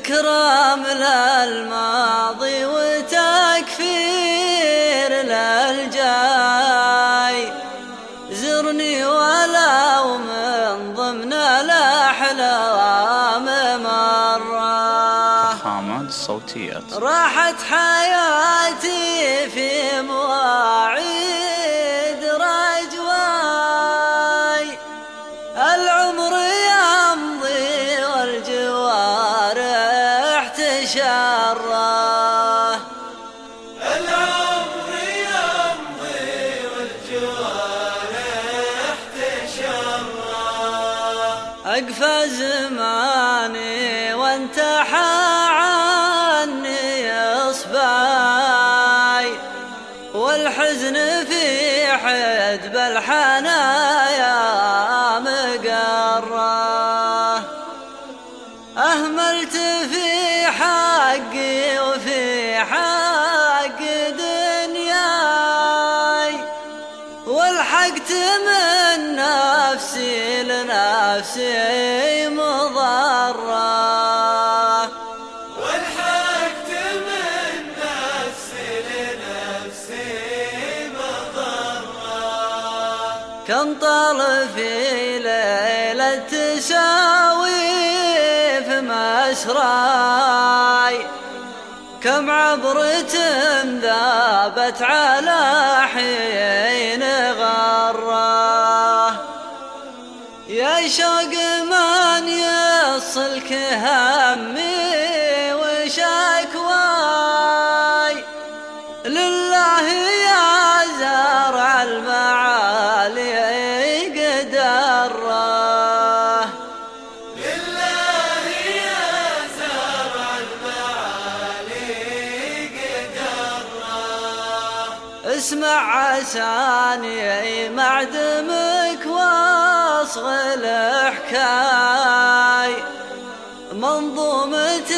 إكرام للماضي وتكفير للجاي. زرني ولو من ضمن الأحلام مرة. فخامات صوتية راحت حياتي في مواعيد العمر يمضي والجوارح أقفى زماني وانتحى عني إصبعي والحزن في حدب الحنايا مقره مضرة. والحقت من نفسي لنفسي مضرة. كم طال في ليلة تساوي في مسراي كم عبرة ذابت على حين غرة. يا شوق من يصلك همي وشكواي لله يا زارع المعالي قدره لله يا زرع المعالي قدره اسمع عساني معدمك واصغ الحكاي منظومة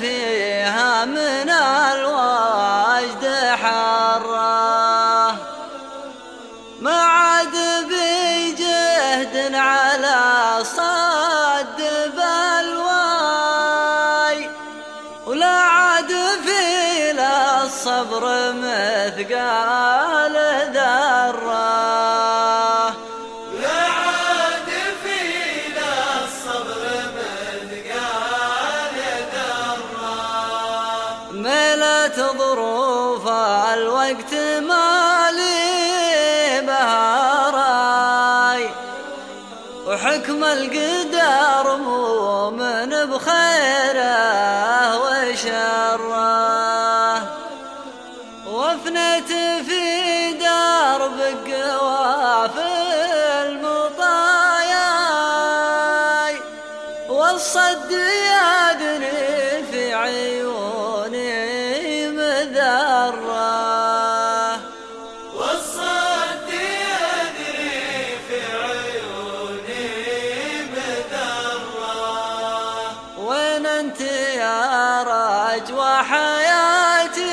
فيها من الواجد حرة. ما عاد بجهد على صد بلواي. ولا عاد في الصبر مثقال ظروف الوقت مالي بهاراي. وحكم القدر مؤمن بخيره وشره. وافنت في درب قواف المطاياي. والصد يدري في عيوني حياتي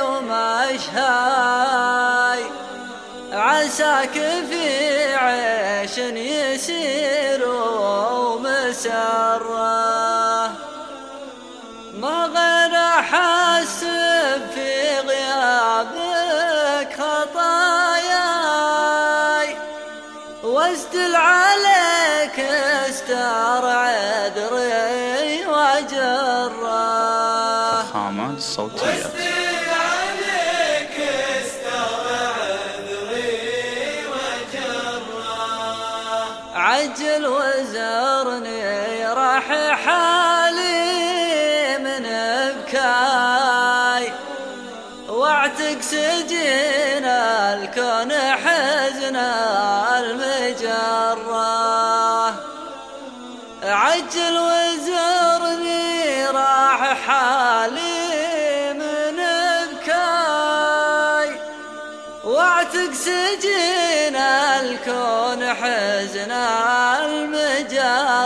ومشهاي عساك في عيش يسير ومسرة. ما غير أحسب في غيابك خطاياي. واسدل عليك استار عذري. وجره فخامات صوتية واستل عليك استوعب ذري وجره عجل وزرني راح حالي من بكاي. واعتق سجين الكون حزن المجرة. عجل وزرني راح حالي واعتق سجين الكون حزن المجرة.